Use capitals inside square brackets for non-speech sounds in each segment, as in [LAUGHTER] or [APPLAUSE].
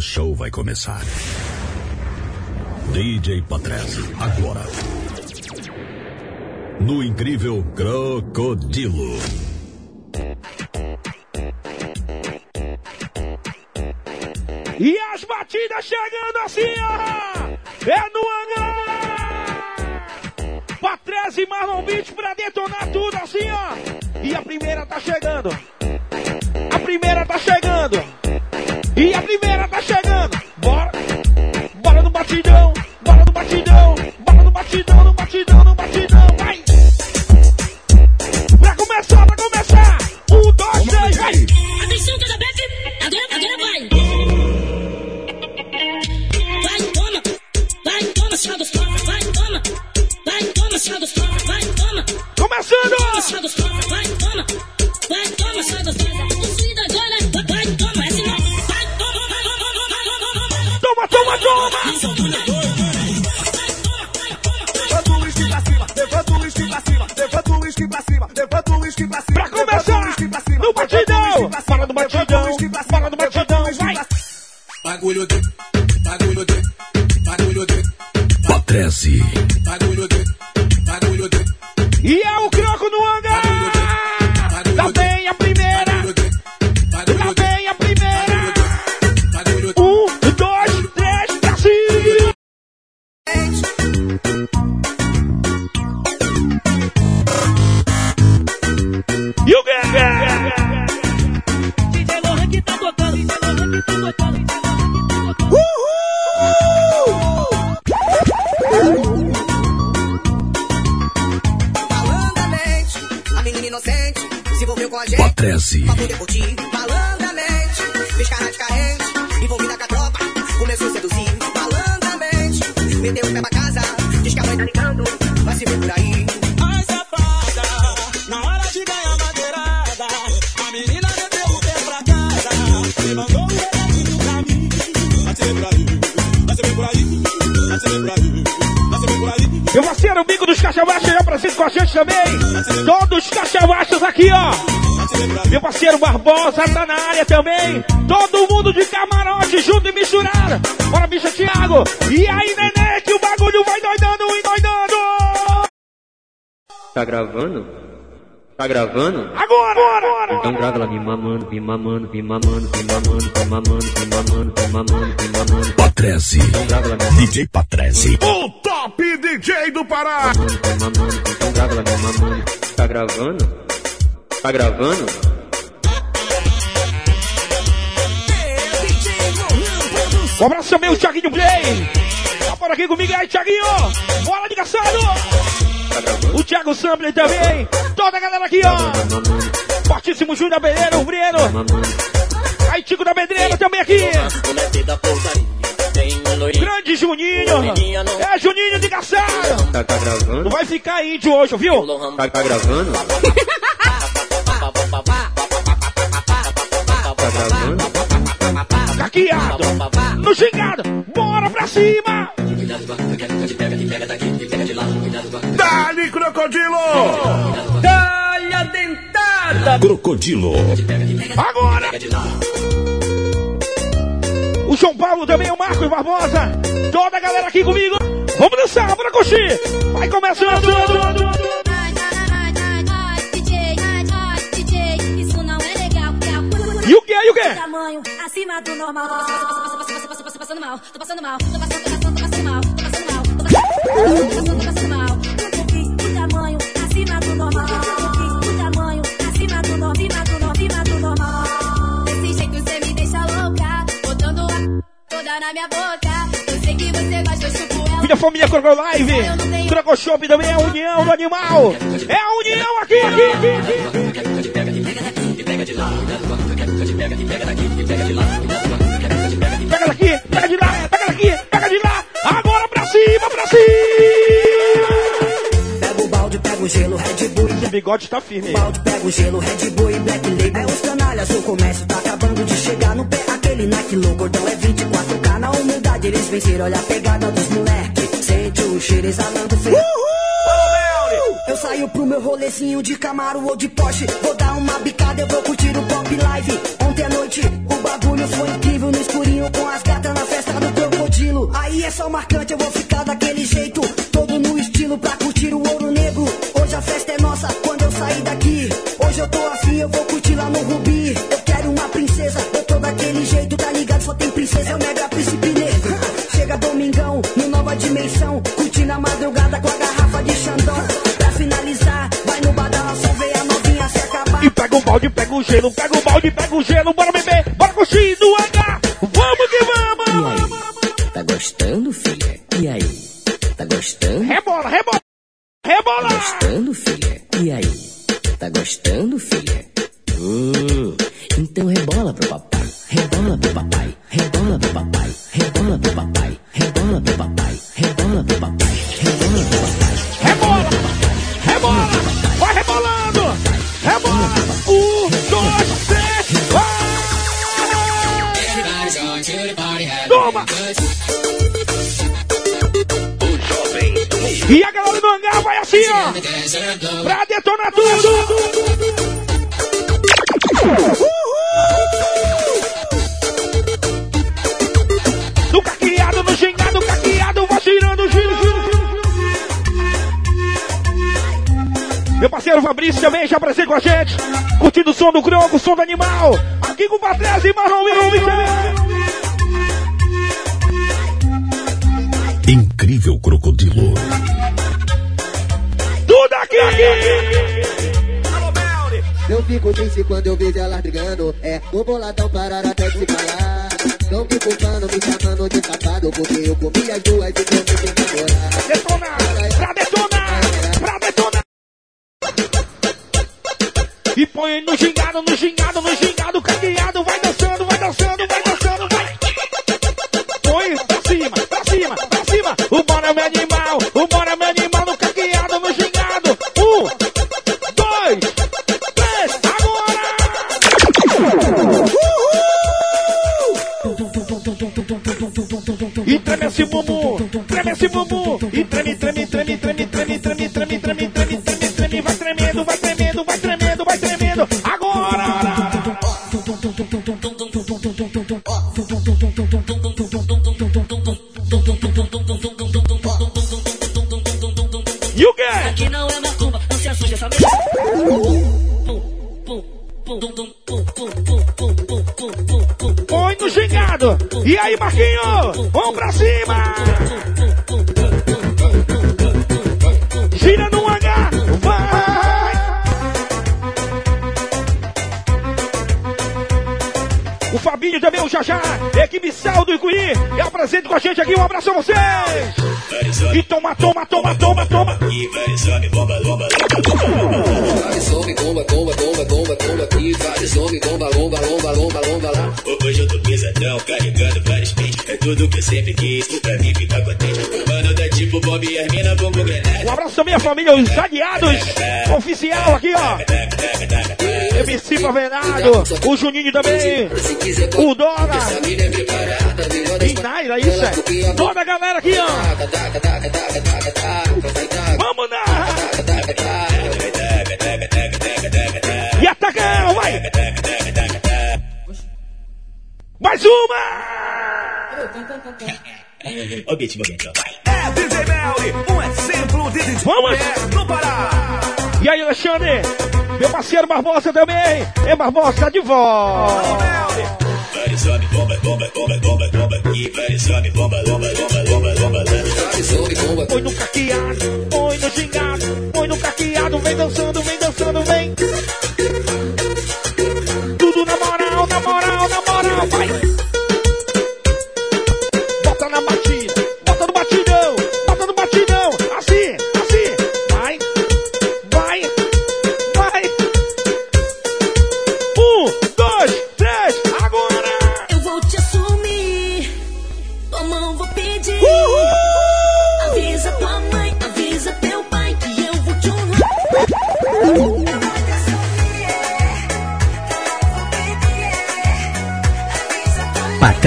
O show vai começar. DJ Patrese, agora. No incrível Crocodilo. E as batidas chegando assim, ó! É no hangar! Patrese e Marlon Beach pra detonar tudo assim, ó! E a primeira tá chegando! A primeira tá chegando! E a primeira tá chegando! Bora! Bora no batidão! também. Todos cachavachos aqui, ó. Meu parceiro Barbosa tá na área também. Todo mundo de camarote junto e misturado. Bora, bicha Thiago. E aí, neném, que o bagulho vai doidando e doidando. Tá gravando? Tá gravando? Agora, agora! Então grava ela me mamando, me mamando, me mamando, me mamando, me mamando, me mamando, me mamando, me mamando. Patrese. Então grava me mamando. DJ Patrese top DJ do Pará. Tá gravando? Tá gravando? Um abraço também o Thiaguinho Play. Tá por aqui comigo aí, Thiaguinho. Bora de caçado. Gravando? O Thiago Sampler também. Toda a galera aqui, ó. Fortíssimo Júnior Bedreiro, o Breno. mamando. Aí, Tico da Bedreira também aqui. Grande Juninho. É Juninho de Caçado. Tá, tá gravando? Não vai ficar índio hoje, viu? Tá, tá gravando? Tá gravando? Caqueado. No gingado. Bora pra cima. Dali, crocodilo! Crocodilo. Agora. O João Paulo também, o Marcos Barbosa. Toda a galera aqui comigo. Vamos dançar, bora curtir. Vai começando. É. E o que? E o que? Tamanho acima do normal. Tô passando mal, tô passando mal, tô passando, tô passando, tô passando mal, tô passando mal, tô passando, tô passando mal. Um pouquinho, o tamanho acima do. Na minha boca. Eu sei que você gosta, eu chupo ela. Minha família Croco Live. Croco Shop também é a união do animal. É a união aqui, aqui, aqui. Pega daqui, pega de lá, pega daqui, pega de lá. Agora pra cima, pra cima. Pega o balde, pega o gelo, Red Bull e Esse bigode tá firme. balde, pega o gelo, Red Bull e Black Label. É os canalhas, o comércio tá acabando de chegar no pé. Aquele Nike low, cordão é 24K. Na eles venceram, olha a pegada dos moleque. Sente o cheiro exalando feio. Eu saio pro meu rolezinho de Camaro ou de Porsche. Vou dar uma bicada, eu vou curtir o Pop Live. Ontem à noite o bagulho foi incrível no escurinho com as gatas. é só marcante, eu vou ficar daquele jeito. Todo no estilo pra curtir o ouro negro. Hoje a festa é nossa quando eu sair daqui. Hoje eu tô assim, eu vou curtir lá no Rubi. Eu quero uma princesa, eu tô daquele jeito, tá ligado? Só tem princesa, é o mega príncipe nova dimensão. Curtindo a madrugada com a garrafa de Xandão. Pra finalizar, vai no badala, só ver a novinha se acabar. E pega o balde, pega o gelo, pega o balde, pega o gelo, bora beber, bora curtir no H. Vamos que vamos! Tá gostando, filha? E aí? Tá gostando? Rebola, rebola, rebola! Gostando, filha? E aí? Tá gostando, filha? E a galera do hangar vai assim, ó, pra detonar tudo. No caqueado, no gingado, caqueado, vai girando, giro, giro, giro. Meu parceiro Fabrício também já presente com a gente. Curtindo o som do Croco, o som do animal. Aqui com o Patrese e Marlon Will. Incrível crocodilo. Eu fico triste quando eu vejo elas brigando. É, o boladão parar até se falar. Não me culpando, me chamando de safado. Porque eu comi as duas e não me sem namorar. Detonar, pra detonar, pra detonar. E põe no gingado, no gingado, no gingado, caqueado, vai dançando, vai dançando, vai dançando, vai. Põe pra cima, pra cima, pra cima. O bora meu animal, o bora meu animal treme esse bumbum, treme esse bumbum. E treme, treme, treme, treme, treme, treme, treme, treme, treme, E aí, Marquinho? Vamos pra cima! Gira no H, vai! O Fabinho também, o Jajá, equipe Saldo e Cuí, é apresente com a gente aqui, um abraço a vocês! E toma, toma, toma, toma, toma! Vários tudo que eu sempre quis, pra mim ficar contente. Mano, tipo Bob e. Um abraço também à família, os aliados, oficial aqui, ó! MC Pavenado, o Juninho também, o Dora, e Naira, isso é. Toda a galera aqui, ó! Vamos taca. E ataca ela, vai! Mais uma! Objeto, momento, vai. É DJ Melly, um exemplo de DJ Vamos! do Pará. E aí, Alexandre? Meu parceiro Barbosa também! É Barbosa de volta! Melly. Vários homens, bomba, bomba, bomba, bomba, bomba aqui. Vários homens, bomba, bomba, bomba, bomba, bomba lá. Vários homens, bomba, Põe no caqueado, põe no gingado, põe no caqueado, vem dançando,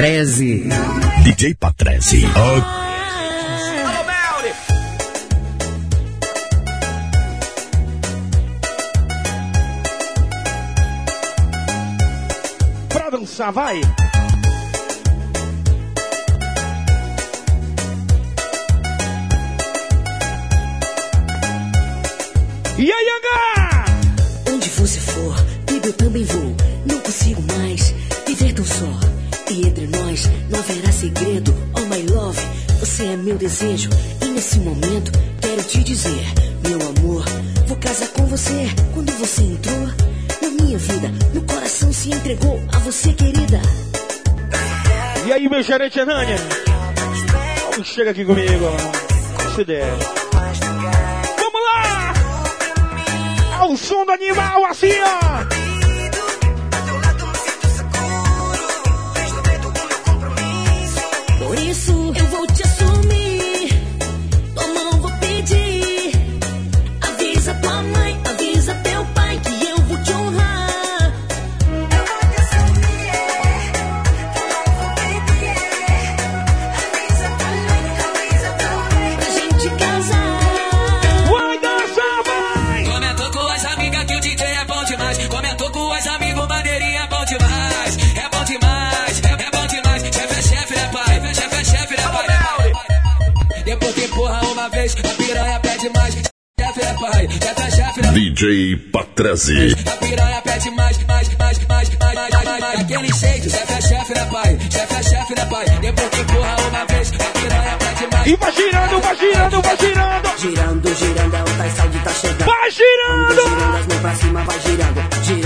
Patrese. DJ Patrese. Oh. Pra dançar, vai! E aí, H? Onde você for, eu também vou. E entre nós não haverá segredo. Oh my love, você é meu desejo. E nesse momento quero te dizer, meu amor, vou casar com você. Quando você entrou na minha vida, meu coração se entregou a você, querida. E aí, meu gerente? Vamos, chega aqui comigo. Se der. Vamos lá! Ao som do animal, assim, ó! DJ Patrese. A piranha pede mais, mais, mais, mais, mais, mais, mais, mais. Aquele jeito, chefe é chefe, né, pai? Chefe é chefe, né, pai? Depois que empurra uma vez, a piranha pede mais. E vai girando, vai girando, vai girando! Girando, girando, é o Tais Saúde tá chegando. Vai Girando, girando! girando, as mãos pra cima, vai girando, girando.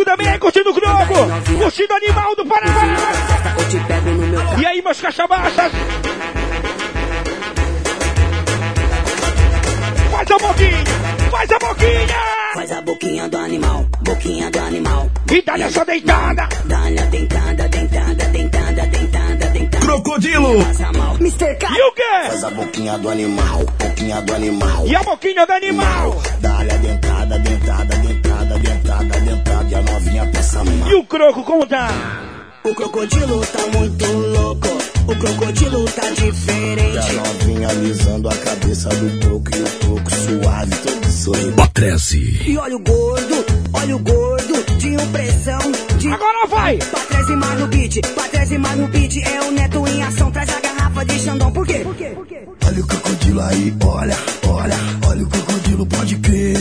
Comigo também, curtindo o Croco! Curtindo o animal do Paraná! E aí, meus caixa baixas? Faz a boquinha! Faz a boquinha! Faz a boquinha do animal, boquinha do animal. E dá essa deitada! Dá-lhe a dentada, dentada, dentada, dentada, dentada. Crocodilo. Mr. K. E o quê? Faz a boquinha do animal, boquinha do animal. E a boquinha do animal! Dá-lhe a dentada, dentada, dentada, E a novinha passa mal. E o croco como tá? O crocodilo tá muito louco. O crocodilo tá E a diferente. novinha alisando a cabeça do croco e o croco suave, todo sorrindo. Patrese. E olha o gordo, olha o gordo. De impressão, de Agora vai! Patrese mais no beat, Patrese mais no beat. É o neto em ação, traz a garrafa de Xandão. Por quê? Por quê? Por quê? Olha o crocodilo aí, olha, olha, olha o crocodilo, pode crer.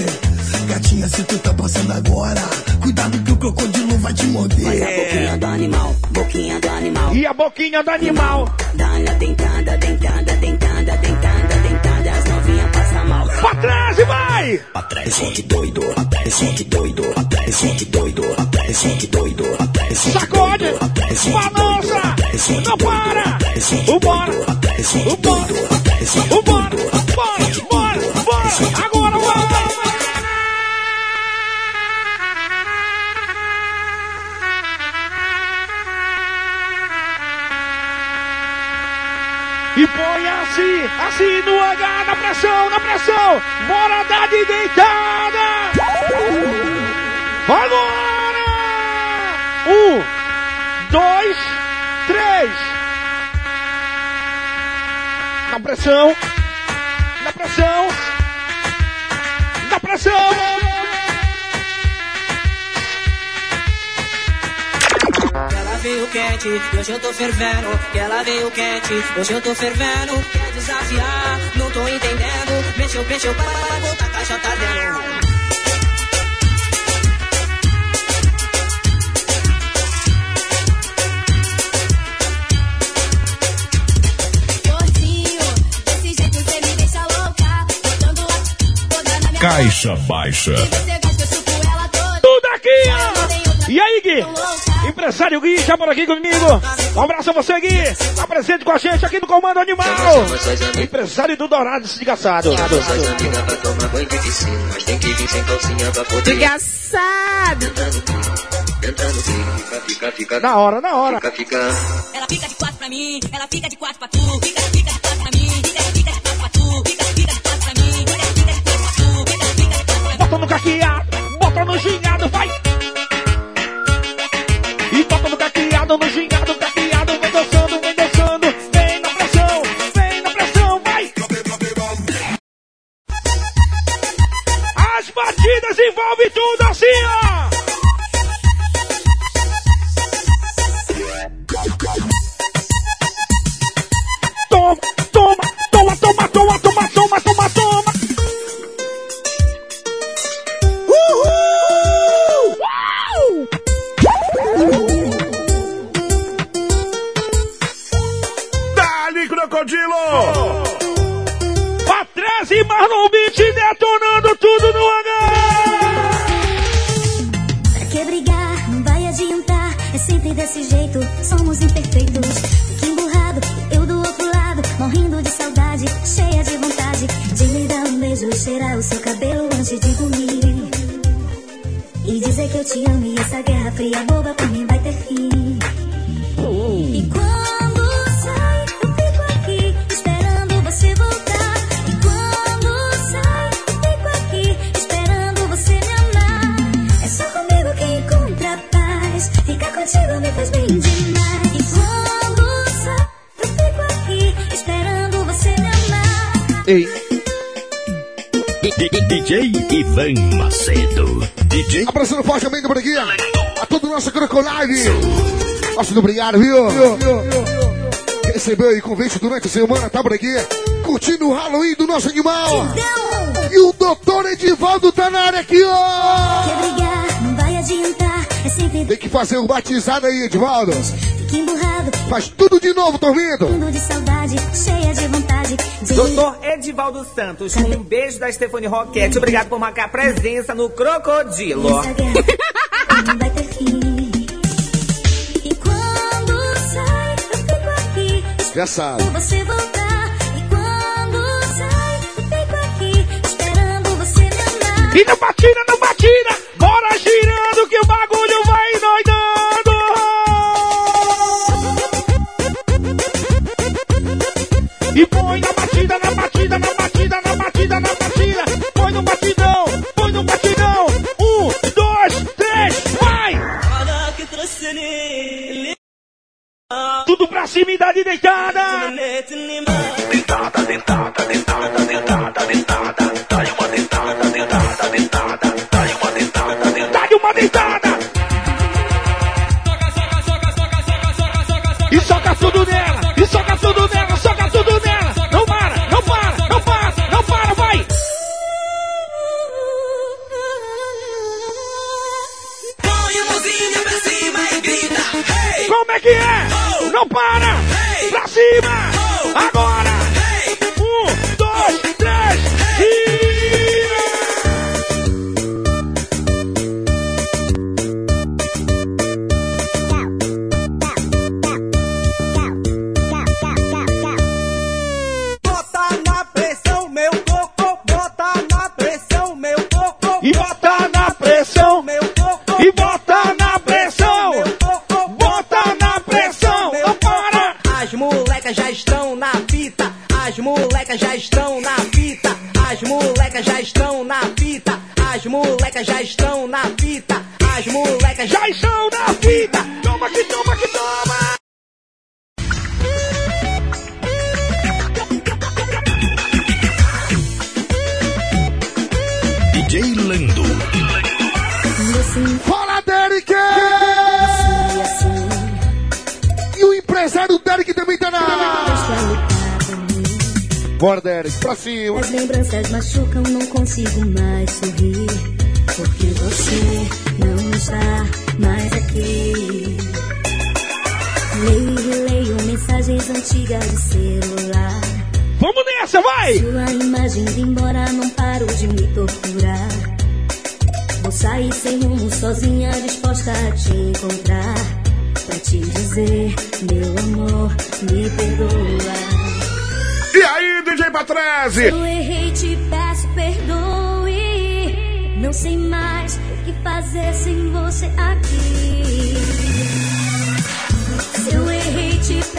Gatinha, se tu tá passando agora, cuidado que o crocodilo vai te Faz a morder. boquinha do animal, boquinha do animal. E a boquinha do animal! Dá-lhe a dentada, dentada, dentada, dentada, dentada. As novinhas passam mal. Pra trás e vai! Patrese doido, patrese doido, patrese doido, patrese doido, patrese Sacode! Balança! Não para! Vambora! Vambora! Vambora! Assim no H, na pressão, na pressão! Bora dar de deitada! Agora! Um, dois, três. Na pressão. Na pressão. Na pressão. Veio quente, hoje eu tô fervendo. Que ela veio quente, hoje eu tô fervendo. Quer desafiar, não tô entendendo. Mexeu, mexeu, para, para, volta, a caixa tá dentro. Caixa baixa. Tudo aqui, ó. E aí, Gui? Empresário Gui, já por aqui comigo. Um abraço a você, Gui. Tá presente com a gente aqui no Comando Animal. Empresário do Dourado Desgaçado. Suas amigas pra tomar banho de piscina, mas tem que vir sem calcinha pra poder Engraçado. entrar no clima. Entrar no clima, fica, fica, fica, Na hora, na hora. fica, fica. Ela fica de quatro pra mim, ela fica de quatro pra tu. Fica, fica A todo o nosso Crocoline. Nossa, obrigado, viu? Recebeu aí convite durante a semana, tá por aqui. Curtindo o Halloween do nosso animal. E o doutor Edivaldo tá na área aqui, ó. Quer brigar, não vai adiantar. É sempre... Tem que fazer o um batizado aí, Edivaldo. Faz tudo de novo, dormindo. De saudade, cheia de vontade. De... Doutor Edivaldo Santos, um beijo da Stephanie Roquette. Obrigado por marcar presença no Crocodilo. [LAUGHS] Já sabe. Você voltar, e quando sai, eu fico aqui esperando você me amar. E não batida, não batida! proximidade deitada. Dentada, dentada, dentada. cima!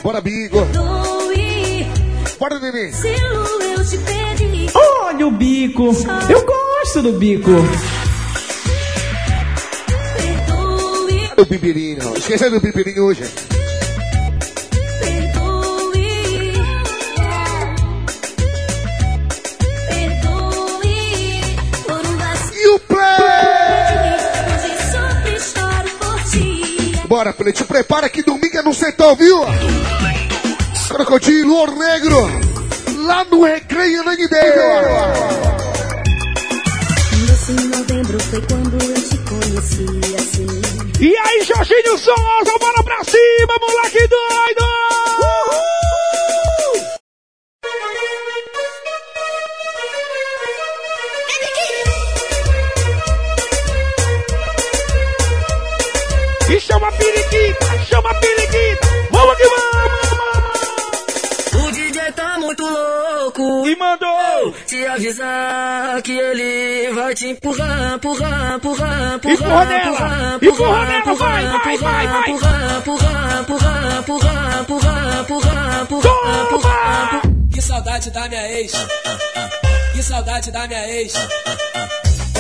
Bora, Bigo. Bora, bebê. Olha o bico. Eu gosto do bico. O bibirinho. Esqueceu do bibirinho hoje. agora, falei, Te prepara que domingo é no setor, viu? Crocodilo Ouro Negro, lá no Recreio Nanguedeiro. 12 em novembro foi quando eu te conheci assim. E aí, Jorginho Souza, bora pra cima, moleque doido! Chama a periquita, chama a periquita. Vamos que vamos. O DJ tá muito louco. E mandou te avisar que ele vai te empurrar, empurrar, empurrar, empurrar, Empurra nela, empurrar, empurra empurrar, nela, empurrar, vai, vai, vai, vai. empurrar, empurrar, empurrar, empurrar, empurrar, empurrar, empurrar, empurrar. Que saudade da minha ex. Que saudade da minha ex.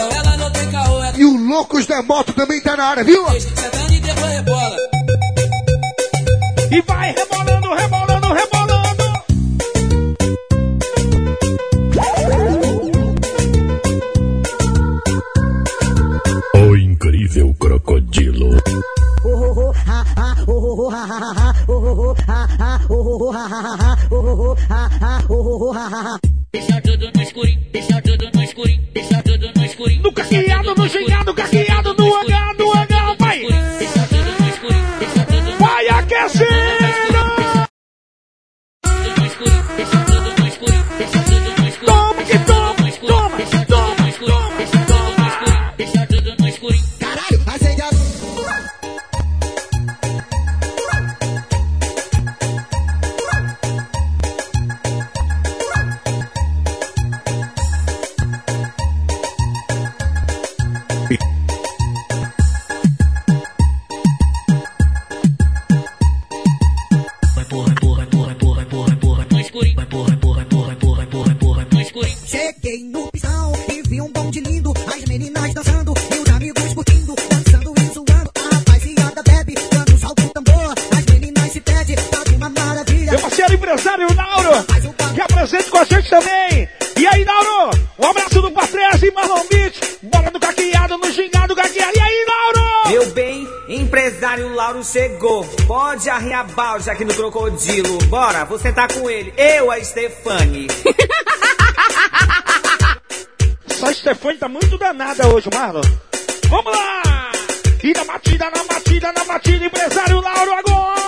Com ela não tem caô, é E o Loucos da Moto também tá na área, viu? e. E vai rebolando, rebolando, rebolando. O incrível crocodilo. Deixa tudo no escurinho, deixa tudo no escurinho, deixa balde aqui no crocodilo. Bora, vou sentar com ele. Eu, a Stefani. [LAUGHS] Essa Stefani tá muito danada hoje, Marlon. Vamos lá! E na batida, na batida, na batida, empresário Lauro agora!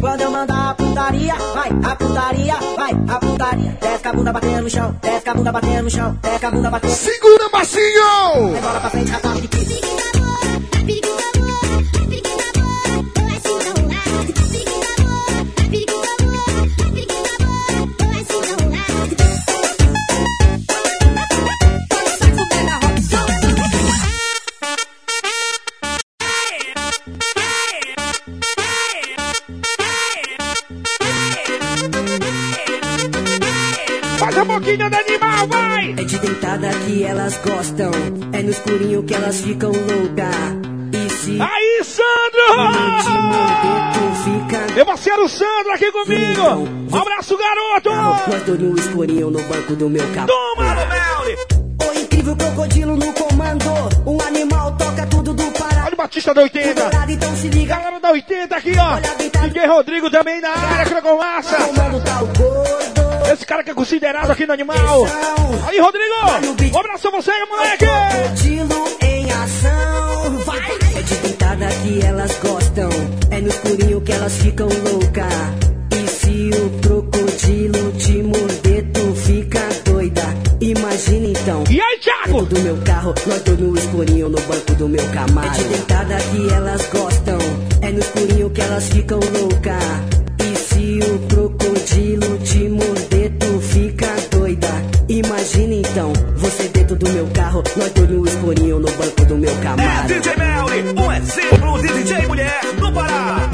Quando eu mandar a putaria, vai, a putaria, vai, a putaria. Desce com a bunda batendo no chão, desce com a bunda batendo no chão, desce com a bunda batendo. Segura, Massinho! Bola pra frente, rapaz, de Faz escurinho que elas ficam louca. E se Aí, Sandro! Meu parceiro Sandro aqui comigo! Um abraço, garoto! escurinho no banco do meu carro. Toma, Mel! O incrível crocodilo no comando, um animal toca tudo do Pará. Olha o Batista da 80! Dourado, então se liga. Galera da 80 aqui, ó! DJ Rodrigo também na área, Crocomassa! Cara que é considerado aqui no animal! Aí, Rodrigo! Um abraço a você, moleque! Crocodilo em ação, vai! É de deitada que elas gostam, é no escurinho que elas ficam louca. E se o crocodilo te morder, tu fica doida. Imagina então. E aí, Thiago? Do meu carro, nós dois no escurinho no banco do meu Camaro. É de deitada que elas gostam, é no escurinho que elas ficam louca. E se o crocodilo Imagina então, você dentro do meu carro, nós dois no escurinho no banco do meu Camaro. DJ Melly, um exemplo de DJ mulher no Pará.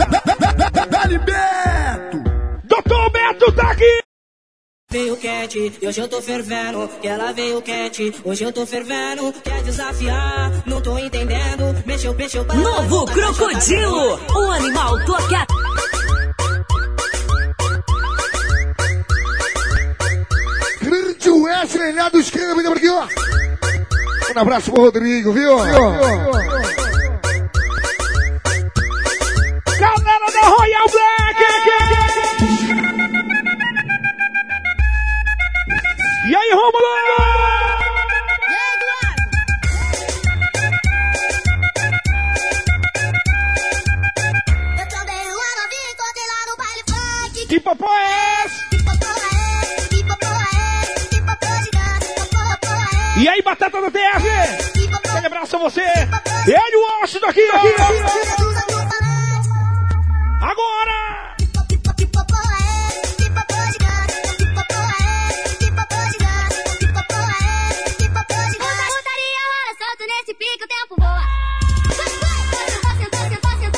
Dali Beto! Doutor Beto tá aqui! Veio quente, e hoje eu tô fervendo. Que ela veio quente, hoje eu tô fervendo. Quer desafiar, não tô entendendo. Mexeu, mexeu, para Novo Crocodilo, um animal toca. Grande Wesley lá do esquerda, vem aqui, ó. Um abraço pro Rodrigo, viu? Galera da Royal Black! E aí, Romulo? Batata do TF. Aquele abraço a você. E ele, o Washington tá aqui, aqui. Agora!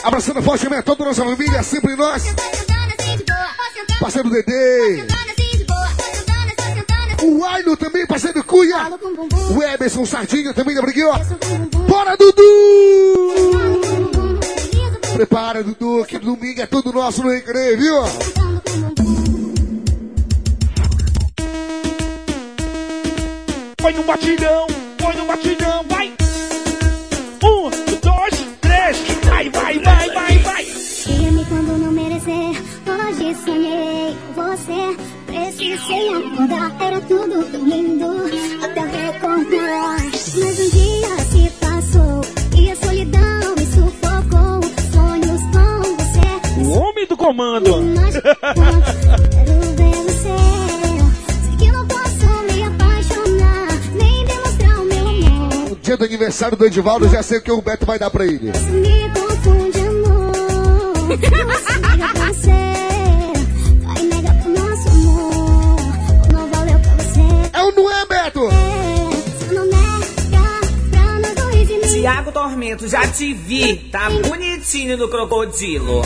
Abraçando fortemente toda a nossa família, sempre nós. Parceiro Dedê. O também, parceiro Cunha. O Eberson Sardinha também da Briguinho. Bora, Dudu! Prepara, Dudu, que domingo é todo nosso no recreio, é viu? Vai no batidão! amando. dia do aniversário do Edivaldo, já sei o que o Beto vai dar pra ele. É o não é, Beto? Tiago Tormento, já te vi. Tá bonitinho no crocodilo.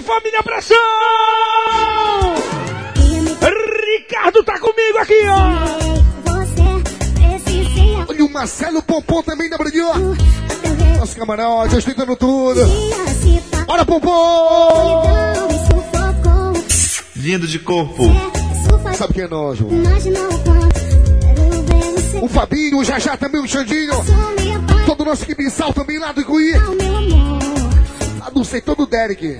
família Pressão! Ricardo tá comigo aqui, ó! Olha o Marcelo Pompom também da ó! Nosso camarote, ostentando tudo! Bora, Pompom! Lindo de corpo! Sabe quem é nós. O Fabinho, o Jajá também, o Xandinho! Todo o nosso que me também lá do Cuí! sei todo o Derek.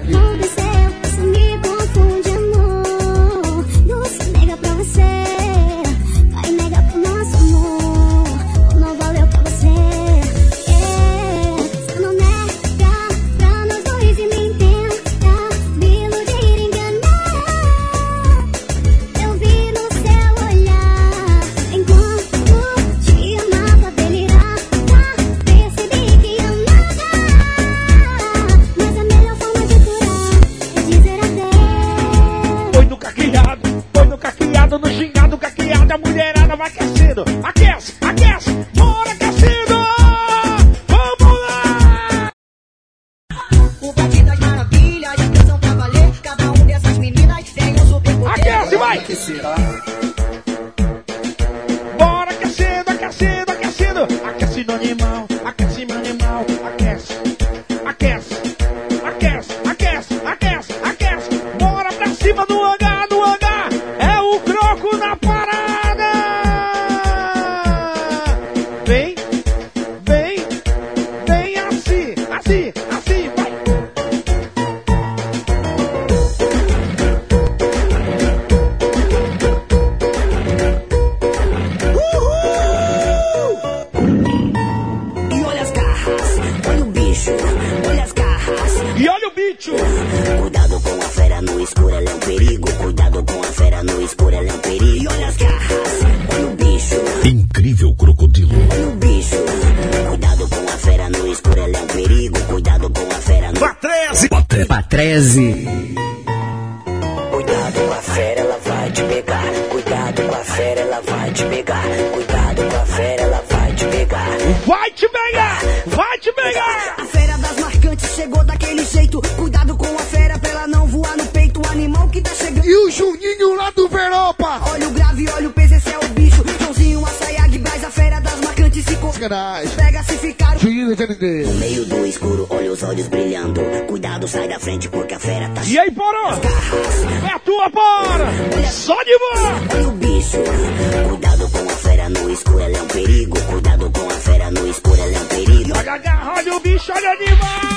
Tese. perder. No meio do escuro, olha os olhos brilhando. Cuidado, sai da frente porque a fera tá. E aí, porão? É a tua, porra. É só de boa! Olha o bicho. Cuidado com a fera no escuro, ela é um perigo. Cuidado com a fera no escuro, ela é um perigo. Olha, agarra, olha o bicho, olha demais!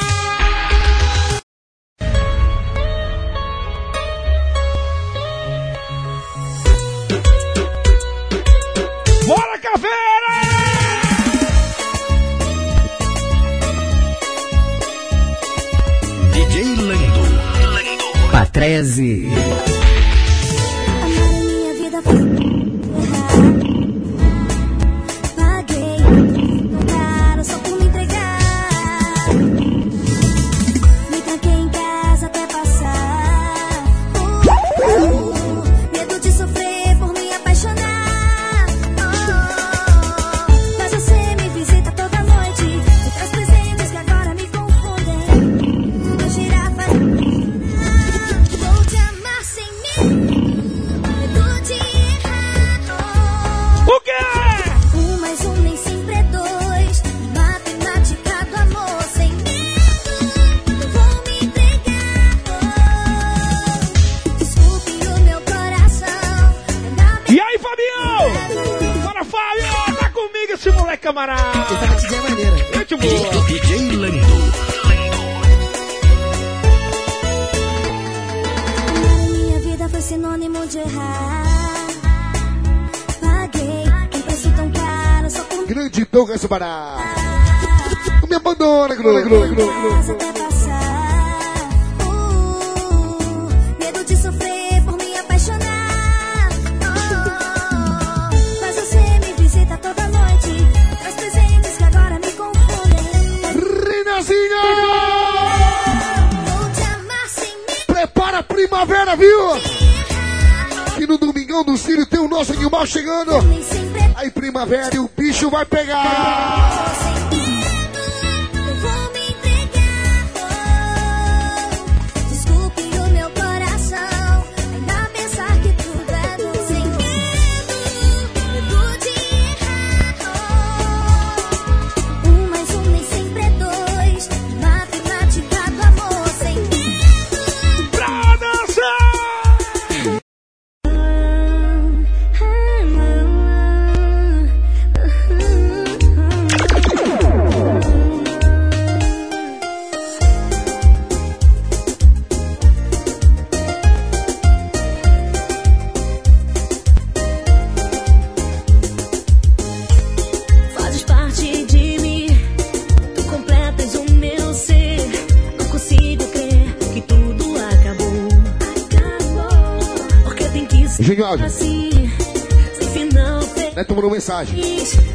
mensagem.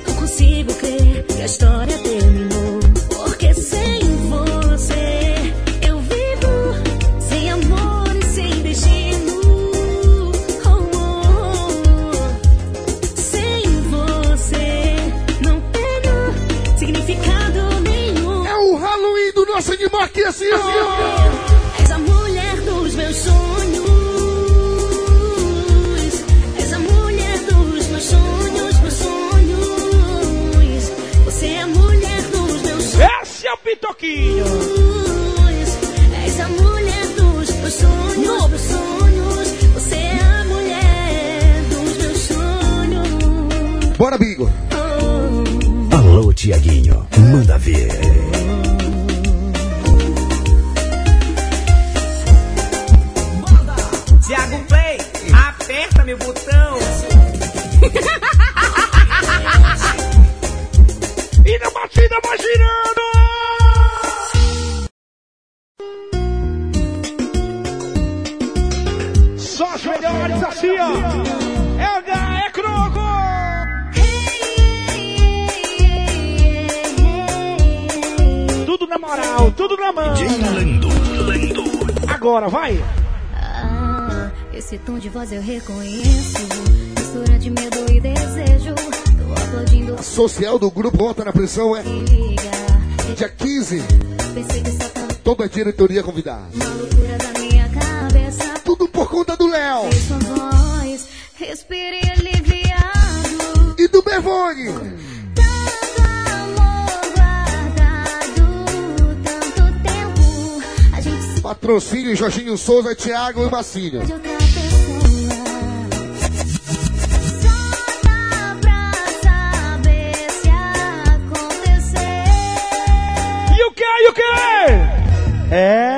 Eu consigo crer que a história Só as melhores assim, ó. É H, é Croco. Tudo na moral, tudo na mão. Lendo, lendo. Agora, vai. Ah, esse tom de voz eu reconheço. Mistura de medo e desejo. Tô aplaudindo. A social do grupo Bota na prisão é. Dia 15. Toda a diretoria convidada. Tudo por conta do Léo. E do Bevone. Patrocínio Jorginho Souza, Thiago e Marcílio. 哎。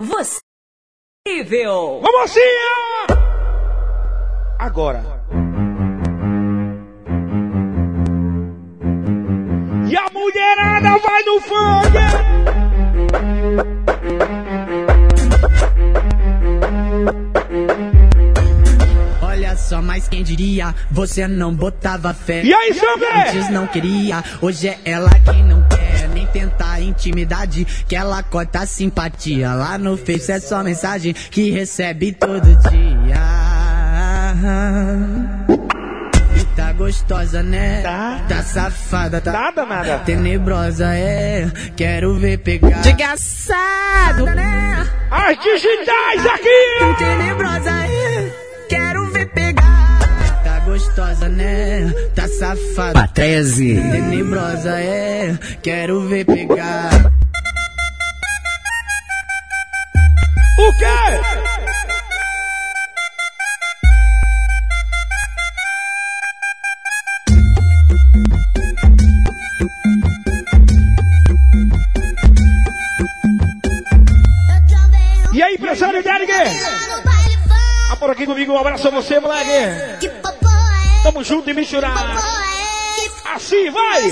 Você. Incrível. Vamos assim! Agora. E a mulherada vai no funk! Olha só, mas quem diria, você não botava fé. E aí, Xambe? Antes não queria, hoje é ela quem não quer tentar intimidade, que ela cota simpatia. Lá no Face é só mensagem que recebe todo dia. E tá gostosa, né? Tá. safada, tá. Nada, nada. Tenebrosa, é. Quero ver pegar. Desgraçado, né? As digitais aqui! Tenebrosa, é. Gostosa, né? Tá safada. 13. Tenebrosa, é. Quero ver pegar. O quê? E aí, empresário Derek? Tá por aqui comigo, um abraço a você, moleque. Tamo junto e misturado. Assim, vai!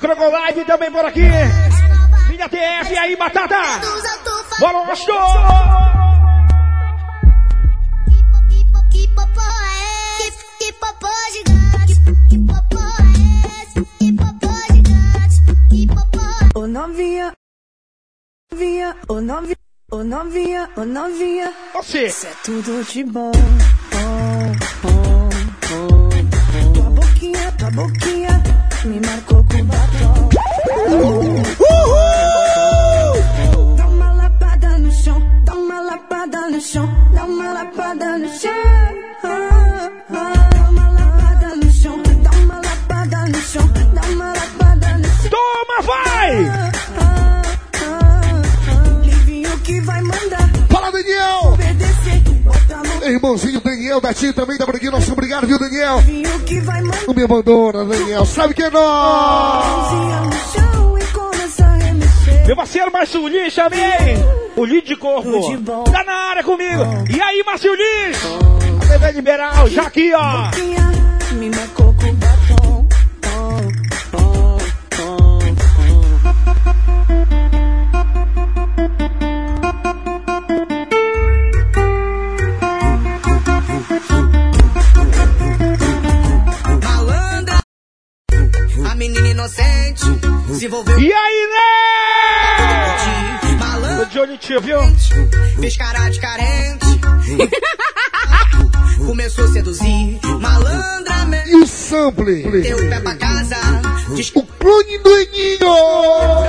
Crocolive também por aqui. Minha TF aí, batata. Bora, gostou! Ô novinha, novinha, ô novinha, ô novinha, ô novinha. Você. Isso é tudo de bom. Oh, oh, oh, Tua boquinha, tua boquinha me marcou com batom. Dá uma lapada no chão, dá uma lapada no chão, dá uma lapada Daniel! Irmãozinho Daniel da Tia também tá por aqui. Nosso obrigado, viu, Daniel? Não me abandona, Daniel. Sabe que é nós! E. Meu parceiro Márcio Lins também. O Lins de corpo. Tá na área comigo. E aí, Márcio Lins? A TV Liberal, já aqui, ó. Menina inocente se envolveu. E aí, né? Malandra, Tô de olho em ti, viu? fez cara de carente. [LAUGHS] Começou a seduzir, malandramente. E o sample? Deu o pé pra casa, diz O clone do Eninho! por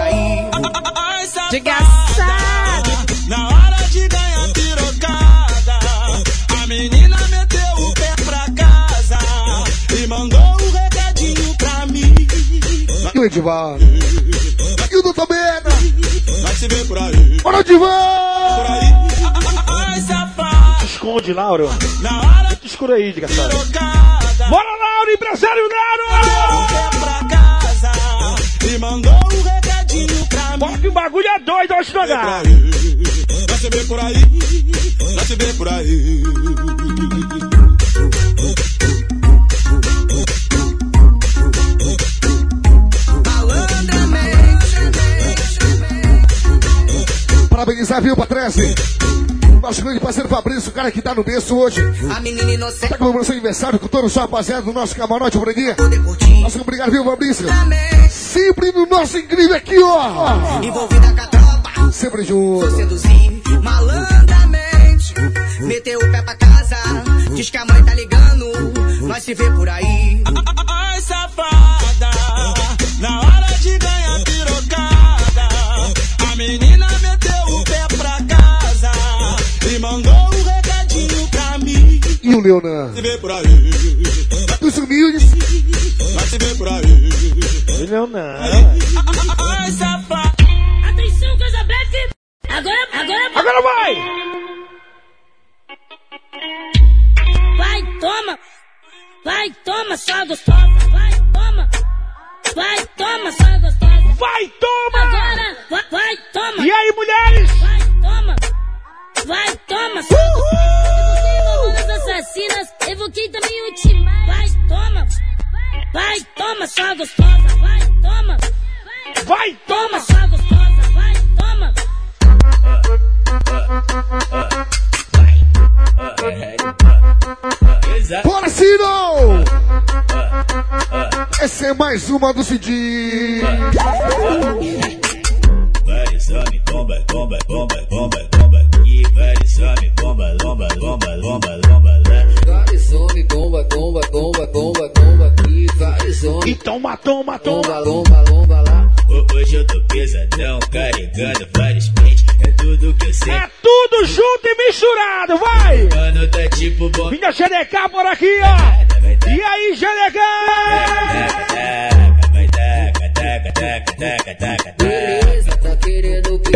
E o Edivaldo? E o Doutor Bena? Vai se ver por aí, Bora, Edivaldo! por aí. Ai, safado, Te esconde, Lauro. na hora Te escura aí, desgraçado. pirocada, Bora, Lauro, empresário o Lauro! pé pra casa e mandou um recadinho pra mim. Bora que o bagulho é doido hoje no aí. Vai se ver por aí, vai se ver por aí. Parabenizar, viu, Patrese? Nosso grande parceiro Fabrício, o cara que tá no berço hoje. A menina inocente. Tá comemorando seu aniversário com todo o rapaziada do nosso camarote por aqui. Nosso obrigado, viu, Fabrício? Sempre no nosso incrível aqui, ó. Envolvida com a tropa. Sempre Sou junto. seduzir malandramente. Meteu o pé pra casa. Diz que a mãe tá ligando. Nós se vê por aí. Leonan? Se vê por aí, Dos humildes. vai se ver por aí. Não, não. Ai, safada. Atenção, coisa breve. Agora, agora, Agora vai! vai, toma. Vai, toma, só gostosa. Vai, toma. vai, toma, só gostosa. Vai, toma! Agora, vai, vai, toma. E aí, mulheres? Vai, toma. Vai, toma, só gostosa. As assassinas, evoquei também o time. Vai, toma. Vai, toma, só gostosa. Vai, toma. Vai, toma, só gostosa. Vai, toma. Bora, Ciro! Essa é mais uma do Cid. Vários homens, bomba, bomba, bomba, bomba, bomba. E vários homens, bomba, lomba, lomba, lomba, lomba, lá. Vários homens, bomba, bomba, bomba, bomba, bomba aqui. Vários homens. E toma, toma, toma. Lomba, lomba, lomba lá. Ho- Hoje eu tô pesadão, carregando vários pentes. É tudo que eu sei. É tudo junto e misturado, vai! Mano, tá tipo bom. Minha GDK por aqui, ó! E aí, GDK?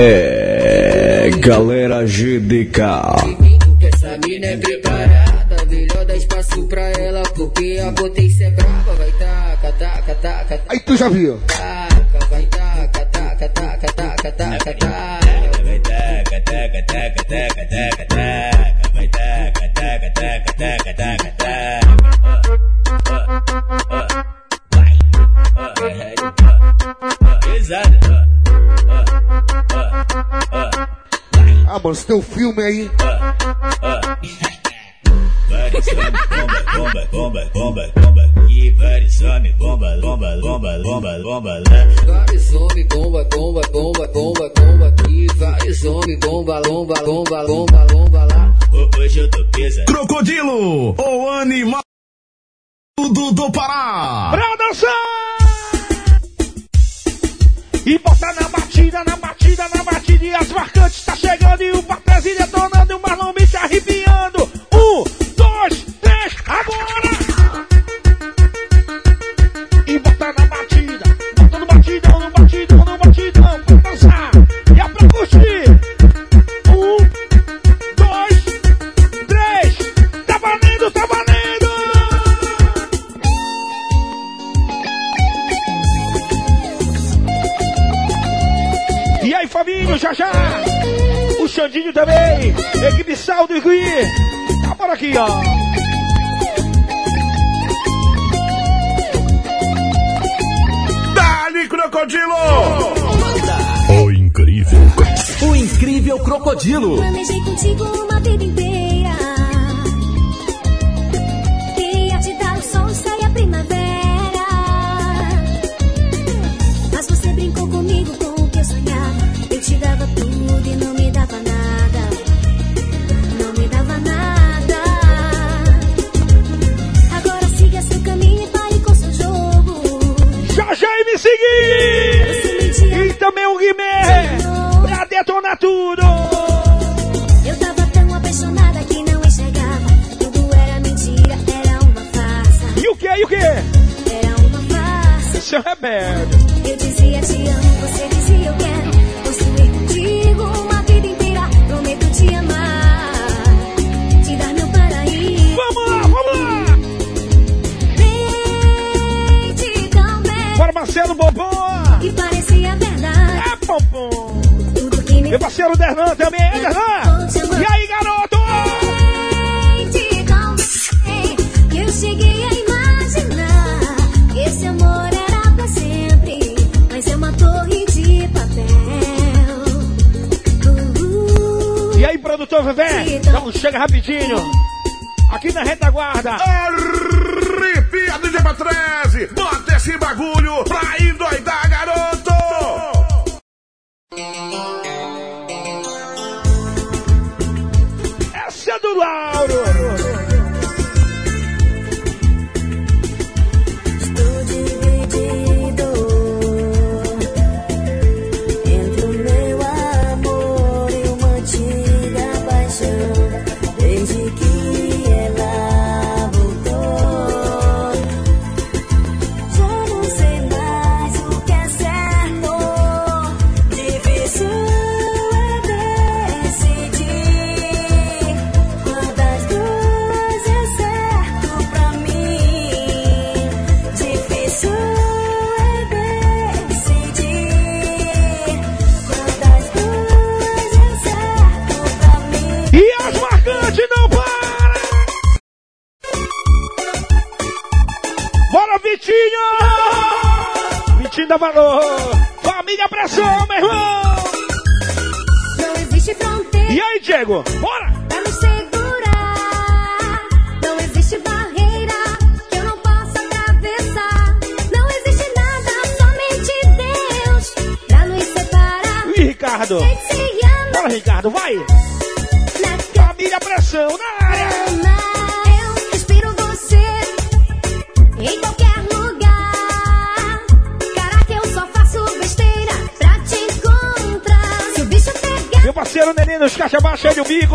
É, galera GDK. essa mina é preparada. Melhor dar espaço pra ela, porque a potência é brava. Vai taca, taca, taca. Aí tu já viu. taca, vai taca, taca, taca, taca, taca, taca. Vai taca, taca, taca, taca, taca, Tem um filme aí. Vários homens, bomba, bomba, bomba, bomba, bomba. E vários homens, bomba, bomba, bomba, bomba, bomba, lá. Vários homens, bomba, bomba, bomba, bomba, bomba. Vários homens, lá. Ho- Hoje eu tô pesado. Crocodilo, o animal do, do Pará. Pra dançar! E botar na batida, na batida, na batida. As marcantes tá chegando e o Patrese detonando e o Marlon Beach arrepiando. Um, dois, três, agora! Já já! O Xandinho também! Equipe Saldo e Gui! Tá por aqui, ó! Dali, Crocodilo. O incrível. O incrível Crocodilo. Planejei contigo uma vida inteira.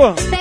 po.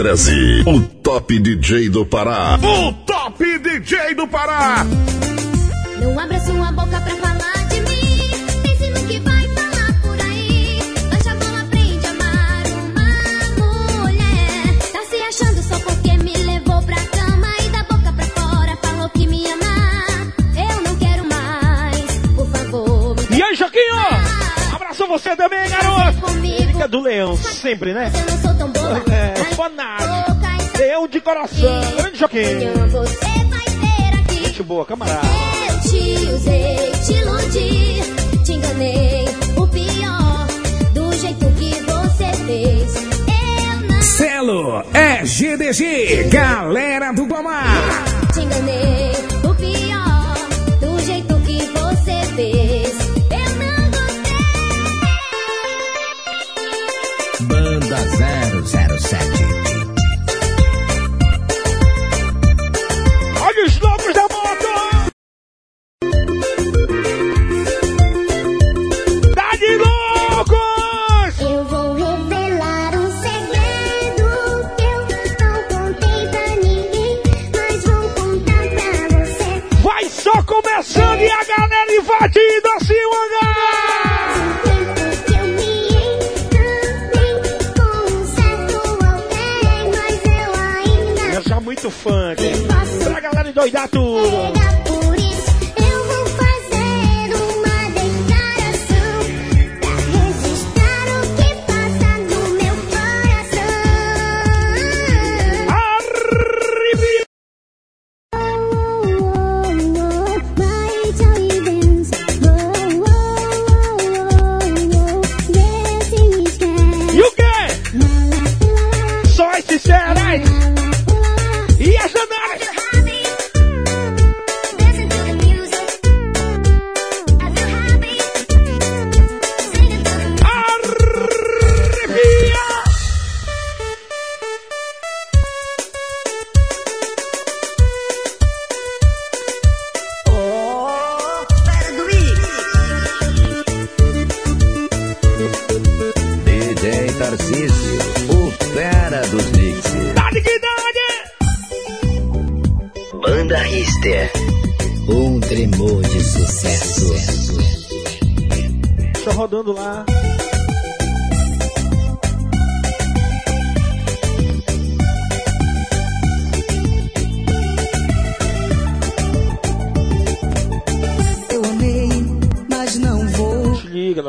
13, o top DJ do Pará. O top DJ do Pará. Não abra sua boca pra falar de mim. Pense no que vai falar por aí. Baixa já bola, aprender a amar uma mulher. Tá se achando só porque me levou pra cama e da boca pra fora falou que me ama. Eu não quero mais, por favor. E aí, Joquinho? Abraço você também, garoto. Fica é do leão, sempre, né? Eu não sou coração, é fanático. Eu de coração, grande Joaquim. Gente boa, camarada. Eu te usei, te iludi, te enganei. O pior, do jeito que você fez. Celo é GDG, galera do Bomar. Te enganei.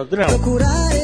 Adriano. Procurar